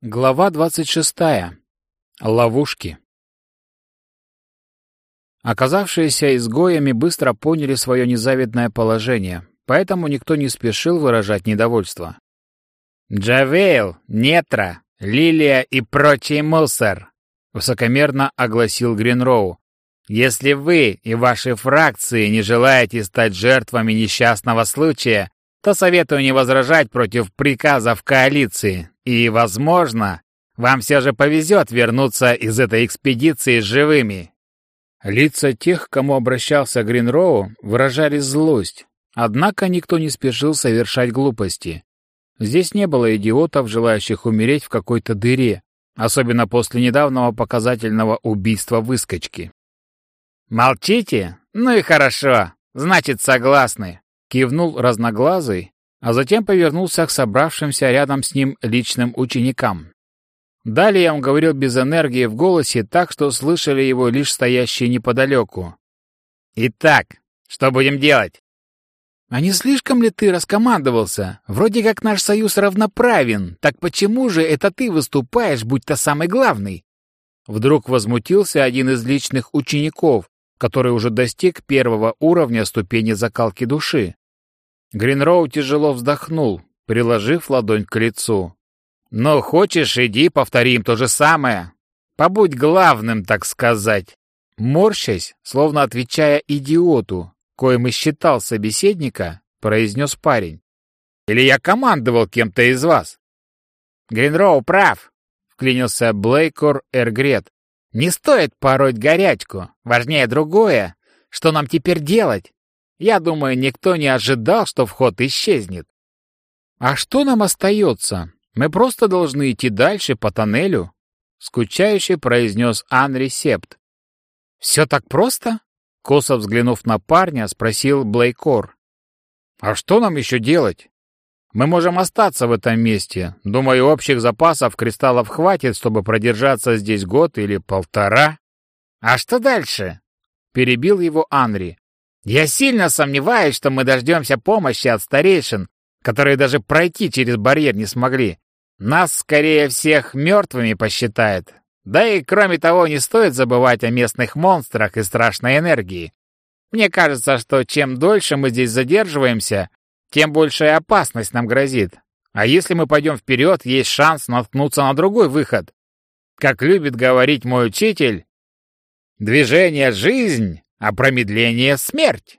Глава 26. Ловушки. Оказавшиеся изгоями быстро поняли свое незавидное положение, поэтому никто не спешил выражать недовольство. «Джавейл, Нетра, Лилия и прочий мусор!» — высокомерно огласил Гринроу. «Если вы и ваши фракции не желаете стать жертвами несчастного случая, то советую не возражать против приказов коалиции, и, возможно, вам все же повезет вернуться из этой экспедиции живыми». Лица тех, к кому обращался Гринроу, выражали злость, однако никто не спешил совершать глупости. Здесь не было идиотов, желающих умереть в какой-то дыре, особенно после недавнего показательного убийства выскочки. «Молчите? Ну и хорошо, значит, согласны», Кивнул разноглазый, а затем повернулся к собравшимся рядом с ним личным ученикам. Далее он говорил без энергии в голосе, так что слышали его лишь стоящие неподалеку. «Итак, что будем делать?» «А не слишком ли ты раскомандовался? Вроде как наш союз равноправен, так почему же это ты выступаешь, будь то самый главный?» Вдруг возмутился один из личных учеников, который уже достиг первого уровня ступени закалки души. Гринроу тяжело вздохнул, приложив ладонь к лицу. «Ну, хочешь, иди, повторим то же самое. Побудь главным, так сказать». Морщась, словно отвечая идиоту, коим и считал собеседника, произнес парень. «Или я командовал кем-то из вас?» «Гринроу прав», — вклинился Блейкор Эргрет. «Не стоит пороть горячку. Важнее другое. Что нам теперь делать? Я думаю, никто не ожидал, что вход исчезнет. А что нам остается? Мы просто должны идти дальше по тоннелю, скучающе произнес Анри Септ. Все так просто? Косо взглянув на парня, спросил Блейкор. А что нам еще делать? Мы можем остаться в этом месте. Думаю, общих запасов кристаллов хватит, чтобы продержаться здесь год или полтора. А что дальше? Перебил его Анри. Я сильно сомневаюсь, что мы дождемся помощи от старейшин, которые даже пройти через барьер не смогли. Нас, скорее всех, мертвыми посчитает. Да и, кроме того, не стоит забывать о местных монстрах и страшной энергии. Мне кажется, что чем дольше мы здесь задерживаемся, тем большая опасность нам грозит. А если мы пойдем вперед, есть шанс наткнуться на другой выход. Как любит говорить мой учитель, «Движение — жизнь, а промедление — смерть.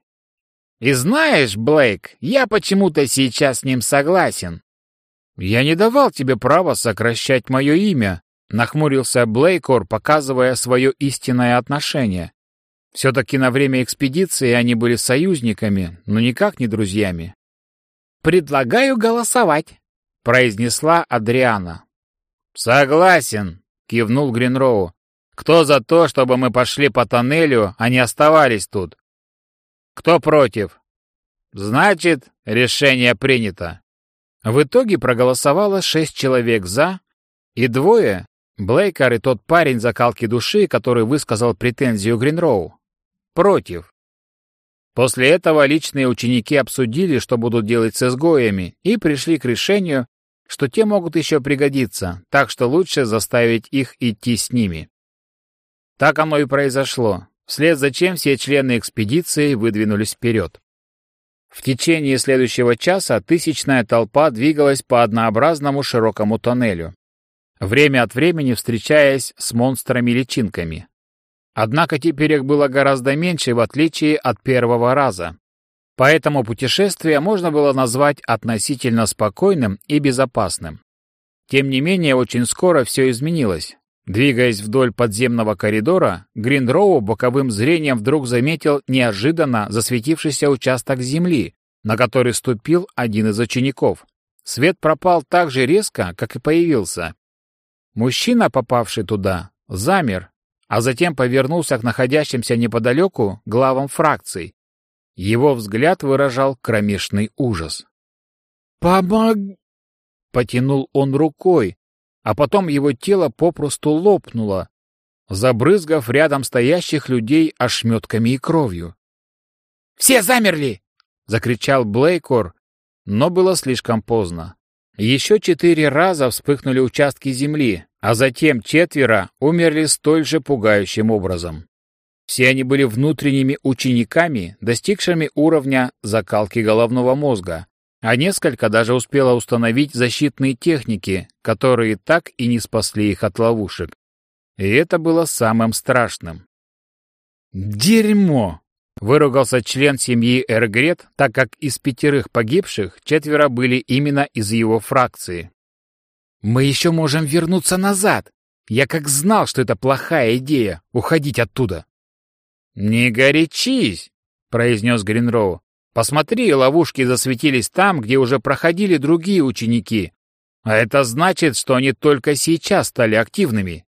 И знаешь, Блейк, я почему-то сейчас с ним согласен. Я не давал тебе права сокращать мое имя, нахмурился Блейкор, показывая свое истинное отношение. Все-таки на время экспедиции они были союзниками, но никак не друзьями. «Предлагаю голосовать», — произнесла Адриана. «Согласен», — кивнул Гринроу. Кто за то, чтобы мы пошли по тоннелю, а не оставались тут? Кто против? Значит, решение принято. В итоге проголосовало шесть человек «за» и двое, Блейкер и тот парень закалки души, который высказал претензию Гринроу, против. После этого личные ученики обсудили, что будут делать с изгоями, и пришли к решению, что те могут еще пригодиться, так что лучше заставить их идти с ними. Так оно и произошло, вслед за чем все члены экспедиции выдвинулись вперед. В течение следующего часа тысячная толпа двигалась по однообразному широкому тоннелю, время от времени встречаясь с монстрами-личинками. Однако теперь их было гораздо меньше, в отличие от первого раза. Поэтому путешествие можно было назвать относительно спокойным и безопасным. Тем не менее, очень скоро все изменилось. Двигаясь вдоль подземного коридора, Гриндроу боковым зрением вдруг заметил неожиданно засветившийся участок земли, на который ступил один из учеников. Свет пропал так же резко, как и появился. Мужчина, попавший туда, замер, а затем повернулся к находящимся неподалеку главам фракций. Его взгляд выражал кромешный ужас. «Помог...» — потянул он рукой, а потом его тело попросту лопнуло, забрызгав рядом стоящих людей ошметками и кровью. «Все замерли!» — закричал Блейкор, но было слишком поздно. Еще четыре раза вспыхнули участки земли, а затем четверо умерли столь же пугающим образом. Все они были внутренними учениками, достигшими уровня закалки головного мозга, а несколько даже успело установить защитные техники, которые так и не спасли их от ловушек. И это было самым страшным. «Дерьмо!» — выругался член семьи Эргрет, так как из пятерых погибших четверо были именно из его фракции. «Мы еще можем вернуться назад! Я как знал, что это плохая идея — уходить оттуда!» «Не горячись!» — произнес Гринроу. «Посмотри, ловушки засветились там, где уже проходили другие ученики. А это значит, что они только сейчас стали активными.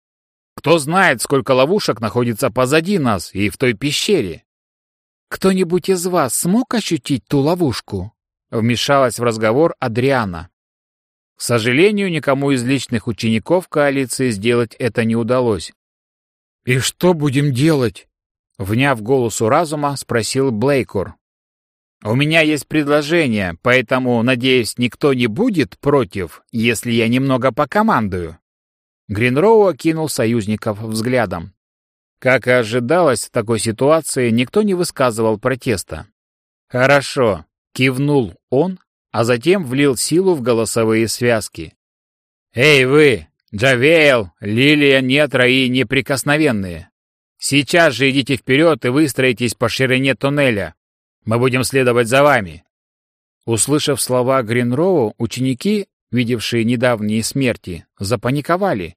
Кто знает, сколько ловушек находится позади нас и в той пещере?» «Кто-нибудь из вас смог ощутить ту ловушку?» — вмешалась в разговор Адриана. К сожалению, никому из личных учеников коалиции сделать это не удалось. «И что будем делать?» Вняв голосу разума, спросил Блейкор. «У меня есть предложение, поэтому, надеюсь, никто не будет против, если я немного покомандую». Гринроу окинул союзников взглядом. Как и ожидалось, в такой ситуации никто не высказывал протеста. «Хорошо», — кивнул он, а затем влил силу в голосовые связки. «Эй вы, Джавейл, Лилия, Нетра и Неприкосновенные! Сейчас же идите вперед и выстроитесь по ширине туннеля. Мы будем следовать за вами. Услышав слова Гринроу, ученики, видевшие недавние смерти, запаниковали.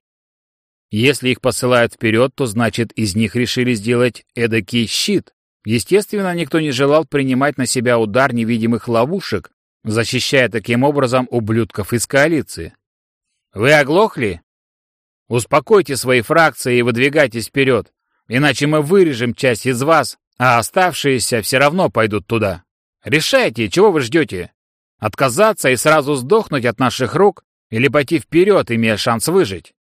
Если их посылают вперед, то значит, из них решили сделать эдакий щит. Естественно, никто не желал принимать на себя удар невидимых ловушек, защищая таким образом ублюдков из коалиции. Вы оглохли? Успокойте свои фракции и выдвигайтесь вперед. Иначе мы вырежем часть из вас, а оставшиеся все равно пойдут туда. Решайте, чего вы ждете? Отказаться и сразу сдохнуть от наших рук или пойти вперед, имея шанс выжить?»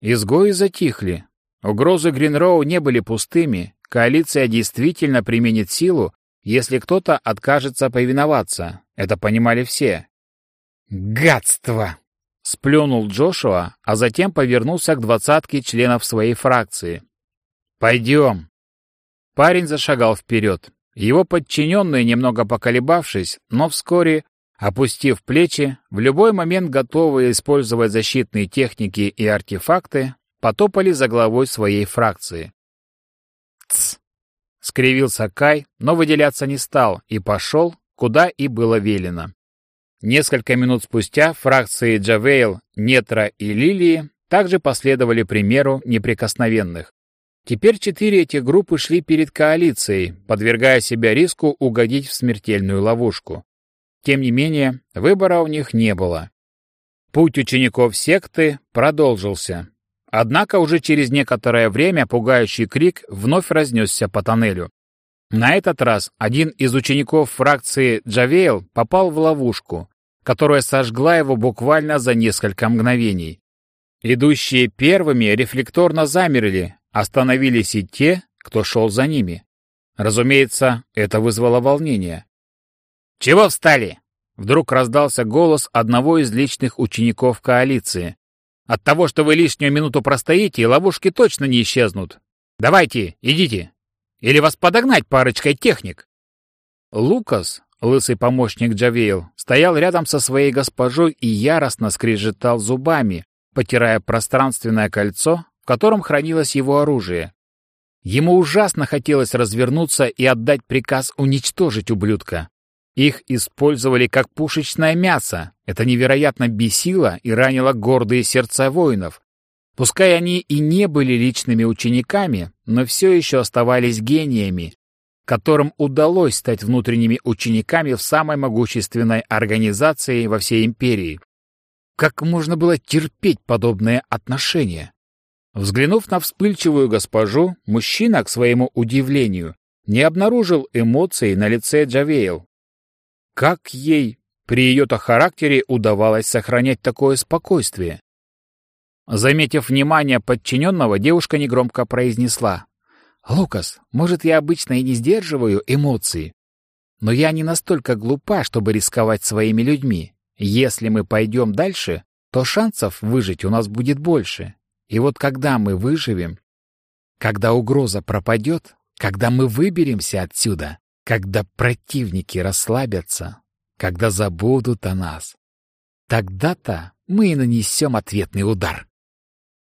Изгои затихли. Угрозы Гринроу не были пустыми. Коалиция действительно применит силу, если кто-то откажется повиноваться. Это понимали все. «Гадство!» — сплюнул Джошуа, а затем повернулся к двадцатке членов своей фракции. «Пойдем!» Парень зашагал вперед. Его подчиненные, немного поколебавшись, но вскоре, опустив плечи, в любой момент готовые использовать защитные техники и артефакты, потопали за главой своей фракции. «Тсс!» — скривился Кай, но выделяться не стал и пошел, куда и было велено. Несколько минут спустя фракции Джавейл, Нетра и Лилии также последовали примеру неприкосновенных. Теперь четыре этих группы шли перед коалицией, подвергая себя риску угодить в смертельную ловушку. Тем не менее, выбора у них не было. Путь учеников секты продолжился. Однако уже через некоторое время пугающий крик вновь разнесся по тоннелю. На этот раз один из учеников фракции Джавейл попал в ловушку, которая сожгла его буквально за несколько мгновений. Идущие первыми рефлекторно замерли, Остановились и те, кто шел за ними. Разумеется, это вызвало волнение. «Чего встали?» Вдруг раздался голос одного из личных учеников коалиции. «От того, что вы лишнюю минуту простоите, ловушки точно не исчезнут. Давайте, идите. Или вас подогнать парочкой техник?» Лукас, лысый помощник Джавейл, стоял рядом со своей госпожой и яростно скрежетал зубами, потирая пространственное кольцо, котором хранилось его оружие. Ему ужасно хотелось развернуться и отдать приказ уничтожить ублюдка. Их использовали как пушечное мясо. Это невероятно бесило и ранило гордые сердца воинов. Пускай они и не были личными учениками, но все еще оставались гениями, которым удалось стать внутренними учениками в самой могущественной организации во всей империи. Как можно было терпеть подобное отношение? Взглянув на вспыльчивую госпожу, мужчина, к своему удивлению, не обнаружил эмоций на лице Джавейл. Как ей при ее-то характере удавалось сохранять такое спокойствие? Заметив внимание подчиненного, девушка негромко произнесла. «Лукас, может, я обычно и не сдерживаю эмоции, но я не настолько глупа, чтобы рисковать своими людьми. Если мы пойдем дальше, то шансов выжить у нас будет больше. И вот когда мы выживем, когда угроза пропадет, когда мы выберемся отсюда, когда противники расслабятся, когда забудут о нас, тогда-то мы и нанесем ответный удар.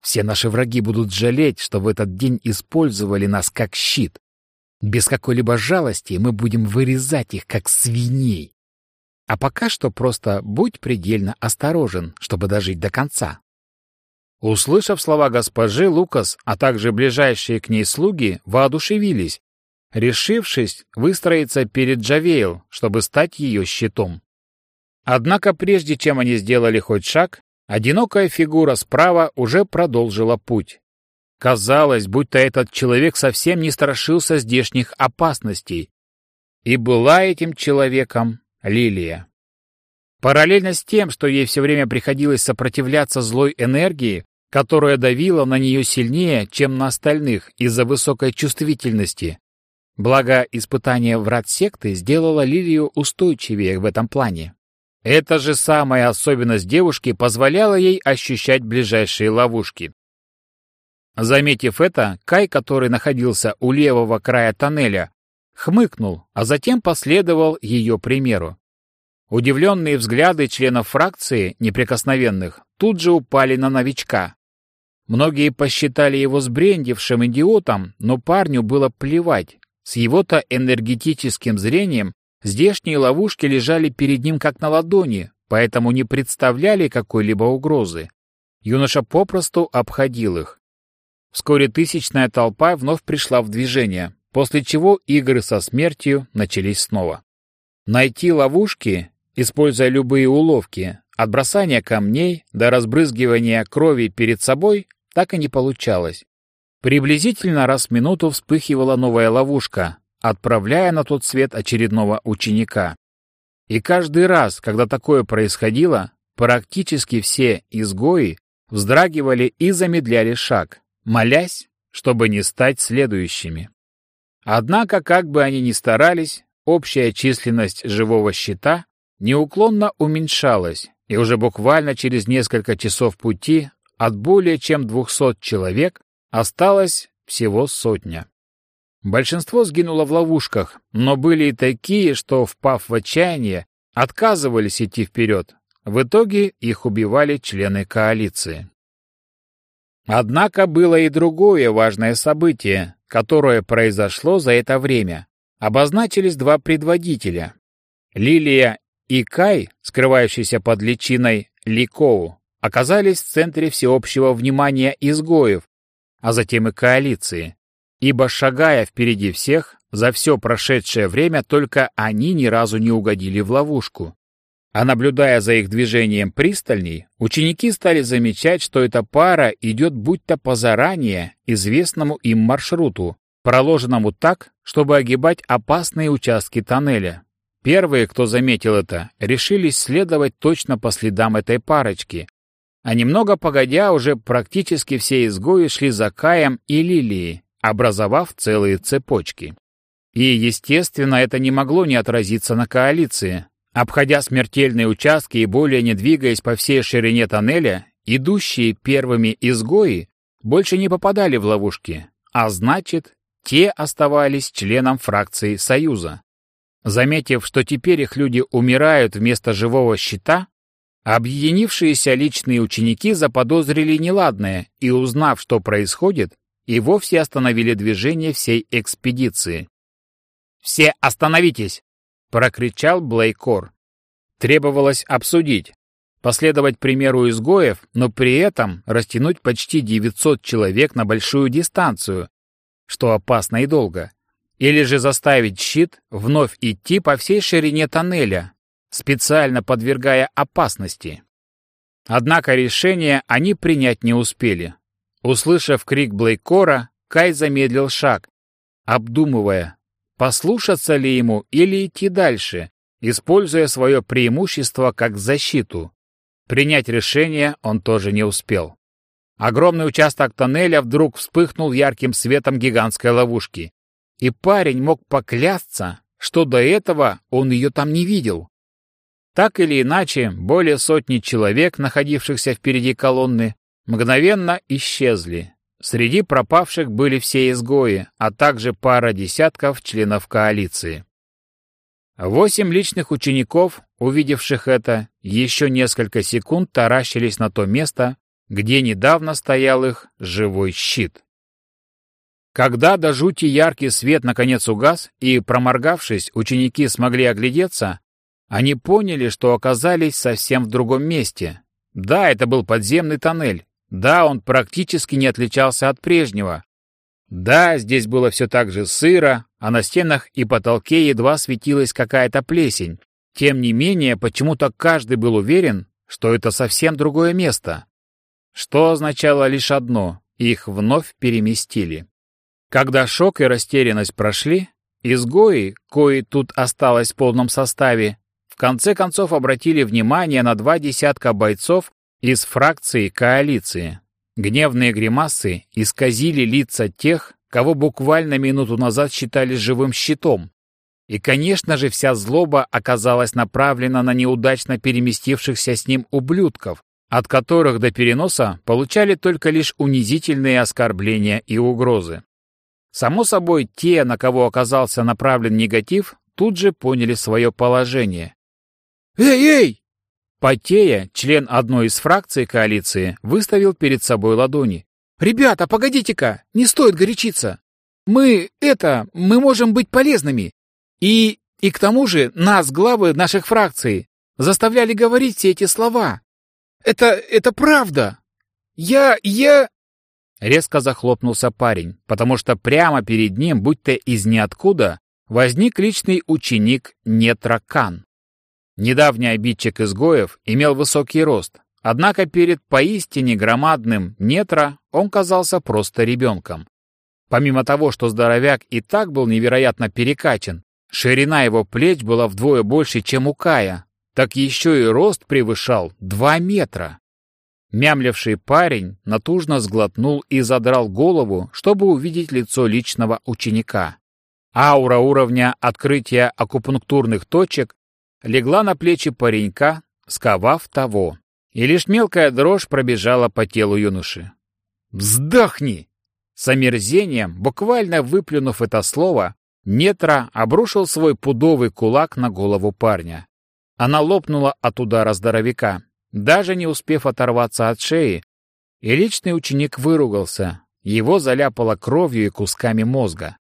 Все наши враги будут жалеть, что в этот день использовали нас как щит. Без какой-либо жалости мы будем вырезать их, как свиней. А пока что просто будь предельно осторожен, чтобы дожить до конца. Услышав слова госпожи, Лукас, а также ближайшие к ней слуги, воодушевились, решившись выстроиться перед Джавейл, чтобы стать ее щитом. Однако прежде чем они сделали хоть шаг, одинокая фигура справа уже продолжила путь. Казалось, будто этот человек совсем не страшился здешних опасностей. И была этим человеком Лилия. Параллельно с тем, что ей все время приходилось сопротивляться злой энергии, которая давила на нее сильнее, чем на остальных из-за высокой чувствительности. Благо, испытание врат секты сделало Лилию устойчивее в этом плане. Эта же самая особенность девушки позволяла ей ощущать ближайшие ловушки. Заметив это, Кай, который находился у левого края тоннеля, хмыкнул, а затем последовал ее примеру. Удивленные взгляды членов фракции неприкосновенных тут же упали на новичка. Многие посчитали его сбрендившим идиотом, но парню было плевать. С его-то энергетическим зрением здешние ловушки лежали перед ним как на ладони, поэтому не представляли какой-либо угрозы. Юноша попросту обходил их. Вскоре тысячная толпа вновь пришла в движение, после чего игры со смертью начались снова. Найти ловушки, используя любые уловки, от бросания камней до разбрызгивания крови перед собой, так и не получалось. Приблизительно раз в минуту вспыхивала новая ловушка, отправляя на тот свет очередного ученика. И каждый раз, когда такое происходило, практически все изгои вздрагивали и замедляли шаг, молясь, чтобы не стать следующими. Однако, как бы они ни старались, общая численность живого щита неуклонно уменьшалась, и уже буквально через несколько часов пути от более чем 200 человек осталось всего сотня. Большинство сгинуло в ловушках, но были и такие, что, впав в отчаяние, отказывались идти вперед. В итоге их убивали члены коалиции. Однако было и другое важное событие, которое произошло за это время. Обозначились два предводителя. Лилия и Кай, скрывающиеся под личиной Ликоу, оказались в центре всеобщего внимания изгоев, а затем и коалиции. Ибо, шагая впереди всех, за все прошедшее время только они ни разу не угодили в ловушку. А наблюдая за их движением пристальней, ученики стали замечать, что эта пара идет будто по заранее известному им маршруту, проложенному так, чтобы огибать опасные участки тоннеля. Первые, кто заметил это, решились следовать точно по следам этой парочки. А немного погодя, уже практически все изгои шли за Каем и Лилией, образовав целые цепочки. И, естественно, это не могло не отразиться на коалиции, Обходя смертельные участки и более не двигаясь по всей ширине тоннеля, идущие первыми изгои больше не попадали в ловушки, а значит, те оставались членом фракции Союза. Заметив, что теперь их люди умирают вместо живого щита, объединившиеся личные ученики заподозрили неладное и, узнав, что происходит, и вовсе остановили движение всей экспедиции. «Все остановитесь!» прокричал Блейкор. Требовалось обсудить, последовать примеру изгоев, но при этом растянуть почти 900 человек на большую дистанцию, что опасно и долго, или же заставить щит вновь идти по всей ширине тоннеля, специально подвергая опасности. Однако решение они принять не успели. Услышав крик Блейкора, Кай замедлил шаг, обдумывая, послушаться ли ему или идти дальше, используя свое преимущество как защиту. Принять решение он тоже не успел. Огромный участок тоннеля вдруг вспыхнул ярким светом гигантской ловушки, и парень мог поклясться, что до этого он ее там не видел. Так или иначе, более сотни человек, находившихся впереди колонны, мгновенно исчезли. Среди пропавших были все изгои, а также пара десятков членов коалиции. Восемь личных учеников, увидевших это, еще несколько секунд таращились на то место, где недавно стоял их живой щит. Когда до жути яркий свет наконец угас, и, проморгавшись, ученики смогли оглядеться, они поняли, что оказались совсем в другом месте. Да, это был подземный тоннель. Да, он практически не отличался от прежнего. Да, здесь было все так же сыро, а на стенах и потолке едва светилась какая-то плесень. Тем не менее, почему-то каждый был уверен, что это совсем другое место. Что означало лишь одно — их вновь переместили. Когда шок и растерянность прошли, изгои, кои тут осталось в полном составе, в конце концов обратили внимание на два десятка бойцов из фракции коалиции. Гневные гримасы исказили лица тех, кого буквально минуту назад считали живым щитом. И, конечно же, вся злоба оказалась направлена на неудачно переместившихся с ним ублюдков, от которых до переноса получали только лишь унизительные оскорбления и угрозы. Само собой, те, на кого оказался направлен негатив, тут же поняли свое положение «Эй, эй!» Потея, член одной из фракций коалиции, выставил перед собой ладони. «Ребята, погодите-ка, не стоит горячиться. Мы, это, мы можем быть полезными. И, и к тому же нас, главы наших фракций, заставляли говорить все эти слова. Это, это правда. Я, я...» Резко захлопнулся парень, потому что прямо перед ним, будто из ниоткуда, возник личный ученик Нетракан. Недавний обидчик изгоев имел высокий рост, однако перед поистине громадным Нетра он казался просто ребенком. Помимо того, что здоровяк и так был невероятно перекачан, ширина его плеч была вдвое больше, чем у Кая, так еще и рост превышал два метра. Мямлевший парень натужно сглотнул и задрал голову, чтобы увидеть лицо личного ученика. Аура уровня открытия акупунктурных точек легла на плечи паренька, сковав того. И лишь мелкая дрожь пробежала по телу юноши. «Вздохни!» С омерзением, буквально выплюнув это слово, Нетра обрушил свой пудовый кулак на голову парня. Она лопнула от удара здоровяка, даже не успев оторваться от шеи, и личный ученик выругался, его заляпало кровью и кусками мозга.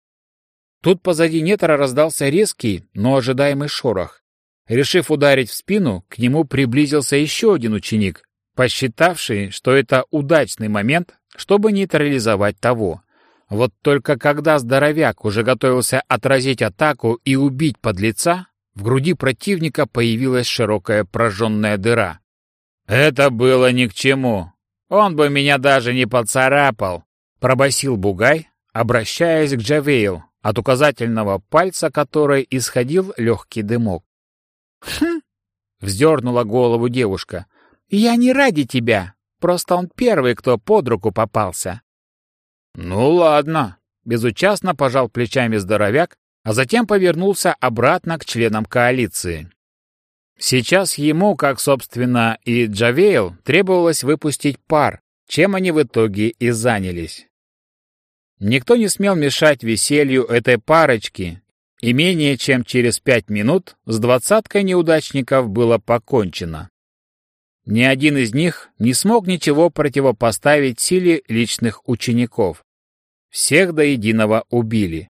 Тут позади Нетра раздался резкий, но ожидаемый шорох. Решив ударить в спину, к нему приблизился еще один ученик, посчитавший, что это удачный момент, чтобы нейтрализовать того. Вот только когда здоровяк уже готовился отразить атаку и убить подлеца, в груди противника появилась широкая прожженная дыра. «Это было ни к чему. Он бы меня даже не поцарапал», — пробасил Бугай, обращаясь к Джавейл, от указательного пальца которой исходил легкий дымок. «Хм!» — вздернула голову девушка. «Я не ради тебя. Просто он первый, кто под руку попался». «Ну ладно», — безучастно пожал плечами здоровяк, а затем повернулся обратно к членам коалиции. Сейчас ему, как, собственно, и Джавейл, требовалось выпустить пар, чем они в итоге и занялись. Никто не смел мешать веселью этой парочки, и менее чем через пять минут с двадцаткой неудачников было покончено. Ни один из них не смог ничего противопоставить силе личных учеников. Всех до единого убили.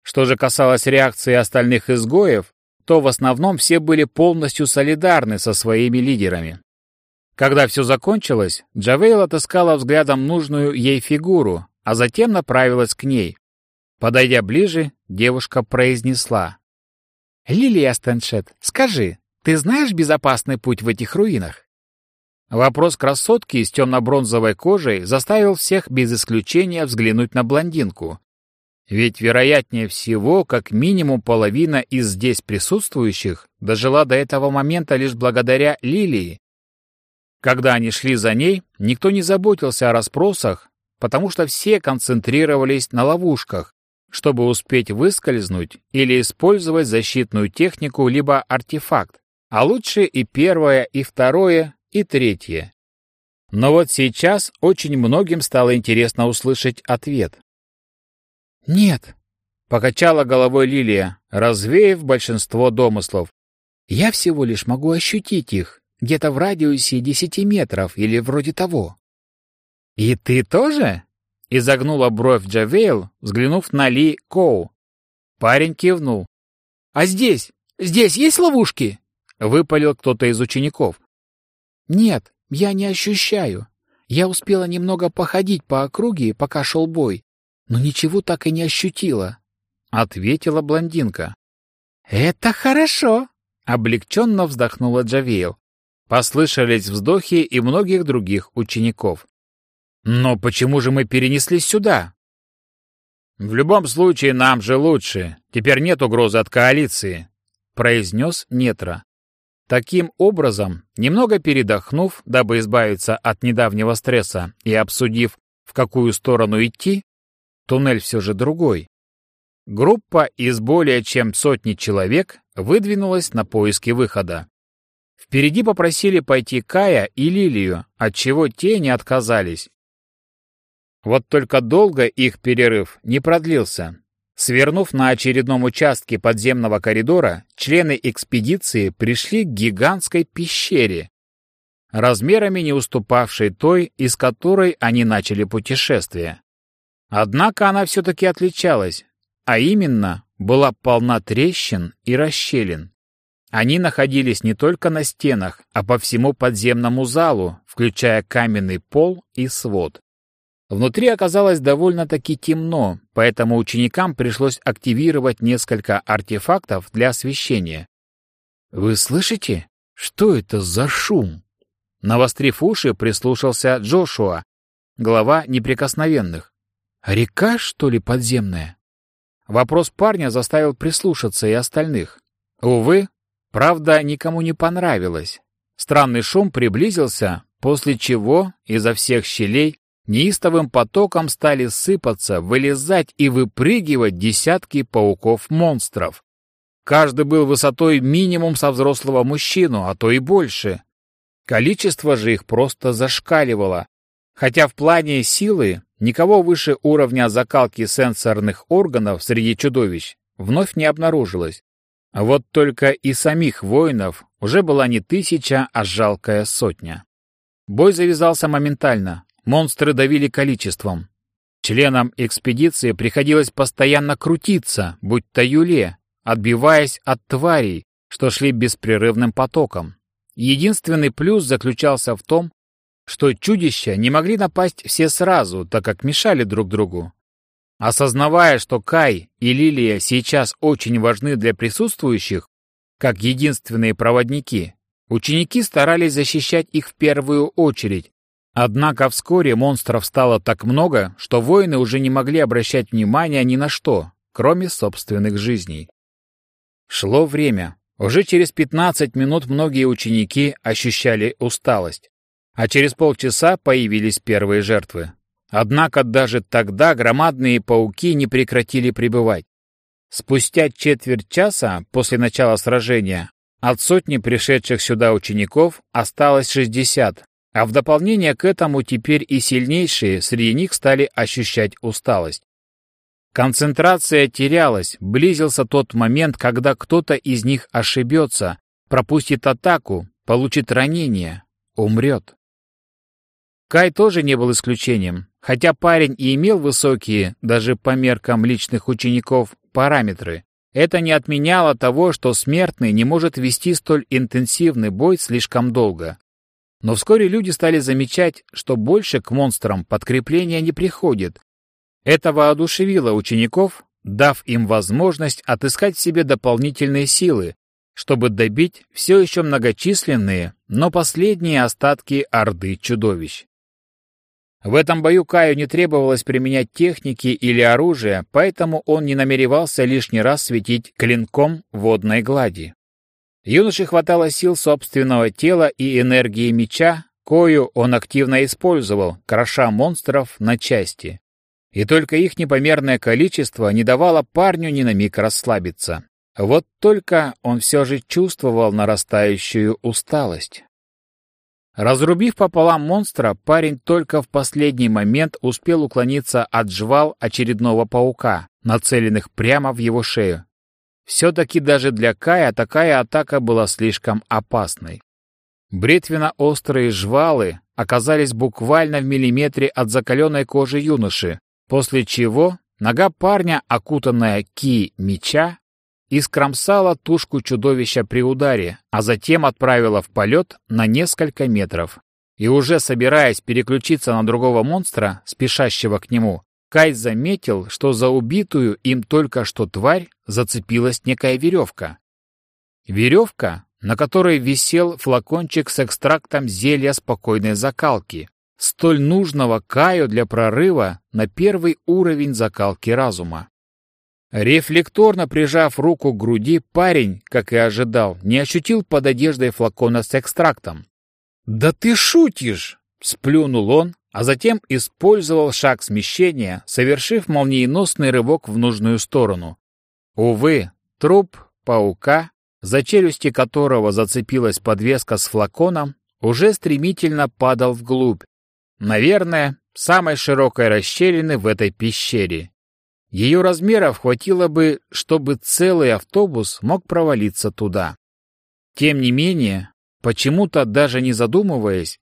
Что же касалось реакции остальных изгоев, то в основном все были полностью солидарны со своими лидерами. Когда все закончилось, Джавейл отыскала взглядом нужную ей фигуру, а затем направилась к ней. Подойдя ближе, девушка произнесла. «Лилия Стэншет, скажи, ты знаешь безопасный путь в этих руинах?» Вопрос красотки с темно-бронзовой кожей заставил всех без исключения взглянуть на блондинку. Ведь, вероятнее всего, как минимум половина из здесь присутствующих дожила до этого момента лишь благодаря Лилии. Когда они шли за ней, никто не заботился о расспросах, потому что все концентрировались на ловушках, чтобы успеть выскользнуть или использовать защитную технику либо артефакт, а лучше и первое, и второе, и третье. Но вот сейчас очень многим стало интересно услышать ответ. «Нет», — покачала головой Лилия, развеяв большинство домыслов. «Я всего лишь могу ощутить их, где-то в радиусе десяти метров или вроде того». «И ты тоже?» — изогнула бровь Джавейл, взглянув на Ли Коу. Парень кивнул. «А здесь? Здесь есть ловушки?» — выпалил кто-то из учеников. «Нет, я не ощущаю. Я успела немного походить по округе, пока шел бой, но ничего так и не ощутила», — ответила блондинка. «Это хорошо», — облегченно вздохнула Джавейл. Послышались вздохи и многих других учеников. «Но почему же мы перенеслись сюда?» «В любом случае, нам же лучше. Теперь нет угрозы от коалиции», — произнес Нетра. Таким образом, немного передохнув, дабы избавиться от недавнего стресса и обсудив, в какую сторону идти, туннель все же другой. Группа из более чем сотни человек выдвинулась на поиски выхода. Впереди попросили пойти Кая и Лилию, отчего те не отказались. Вот только долго их перерыв не продлился. Свернув на очередном участке подземного коридора, члены экспедиции пришли к гигантской пещере, размерами не уступавшей той, из которой они начали путешествие. Однако она все-таки отличалась, а именно была полна трещин и расщелин. Они находились не только на стенах, а по всему подземному залу, включая каменный пол и свод. Внутри оказалось довольно-таки темно, поэтому ученикам пришлось активировать несколько артефактов для освещения. «Вы слышите? Что это за шум?» Навострив уши, прислушался Джошуа, глава неприкосновенных. «Река, что ли, подземная?» Вопрос парня заставил прислушаться и остальных. Увы, правда, никому не понравилось. Странный шум приблизился, после чего изо всех щелей неистовым потоком стали сыпаться, вылезать и выпрыгивать десятки пауков-монстров. Каждый был высотой минимум со взрослого мужчину, а то и больше. Количество же их просто зашкаливало, хотя в плане силы никого выше уровня закалки сенсорных органов среди чудовищ вновь не обнаружилось. Вот только и самих воинов уже была не тысяча, а жалкая сотня. Бой завязался моментально, Монстры давили количеством. Членам экспедиции приходилось постоянно крутиться, будь то юле, отбиваясь от тварей, что шли беспрерывным потоком. Единственный плюс заключался в том, что чудища не могли напасть все сразу, так как мешали друг другу. Осознавая, что Кай и Лилия сейчас очень важны для присутствующих, как единственные проводники, ученики старались защищать их в первую очередь, Однако вскоре монстров стало так много, что воины уже не могли обращать внимания ни на что, кроме собственных жизней. Шло время. Уже через 15 минут многие ученики ощущали усталость, а через полчаса появились первые жертвы. Однако даже тогда громадные пауки не прекратили пребывать. Спустя четверть часа после начала сражения от сотни пришедших сюда учеников осталось 60, а в дополнение к этому теперь и сильнейшие среди них стали ощущать усталость. Концентрация терялась, близился тот момент, когда кто-то из них ошибется, пропустит атаку, получит ранение, умрет. Кай тоже не был исключением, хотя парень и имел высокие, даже по меркам личных учеников, параметры. Это не отменяло того, что смертный не может вести столь интенсивный бой слишком долго. Но вскоре люди стали замечать, что больше к монстрам подкрепления не приходит. Это воодушевило учеников, дав им возможность отыскать в себе дополнительные силы, чтобы добить все еще многочисленные, но последние остатки Орды чудовищ. В этом бою Каю не требовалось применять техники или оружие, поэтому он не намеревался лишний раз светить клинком водной глади. Юноше хватало сил собственного тела и энергии меча, кою он активно использовал, кроша монстров на части. И только их непомерное количество не давало парню ни на миг расслабиться. Вот только он все же чувствовал нарастающую усталость. Разрубив пополам монстра, парень только в последний момент успел уклониться от жвал очередного паука, нацеленных прямо в его шею. Все-таки даже для Кая такая атака была слишком опасной. Бритвенно-острые жвалы оказались буквально в миллиметре от закаленной кожи юноши, после чего нога парня, окутанная ки меча, искромсала тушку чудовища при ударе, а затем отправила в полет на несколько метров. И уже собираясь переключиться на другого монстра, спешащего к нему, Кай заметил, что за убитую им только что тварь зацепилась некая веревка. Веревка, на которой висел флакончик с экстрактом зелья спокойной закалки, столь нужного Каю для прорыва на первый уровень закалки разума. Рефлекторно прижав руку к груди, парень, как и ожидал, не ощутил под одеждой флакона с экстрактом. «Да ты шутишь!» — сплюнул он, а затем использовал шаг смещения, совершив молниеносный рывок в нужную сторону. Увы, труп паука, за челюсти которого зацепилась подвеска с флаконом, уже стремительно падал вглубь. Наверное, самой широкой расщелины в этой пещере. Ее размеров хватило бы, чтобы целый автобус мог провалиться туда. Тем не менее, почему-то даже не задумываясь,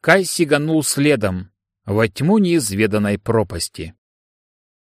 Кай сиганул следом во тьму неизведанной пропасти.